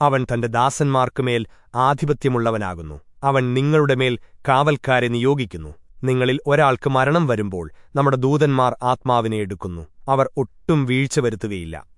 അവൻ തന്റെ ദാസന്മാർക്കുമേൽ ആധിപത്യമുള്ളവനാകുന്നു. അവൻ നിങ്ങളുടെ മേൽ കാവൽക്കാരെ നിയോഗിക്കുന്നു. നിങ്ങളിൽ ഒരാൾക്ക് മരണം വരുമ്പോൾ നമ്മുടെ ദൂതന്മാർ ആത്മാവിനെ എടുക്കുന്നു. അവർ ഒട്ടും വീഴ്ച വരുത്തുകയില്ല.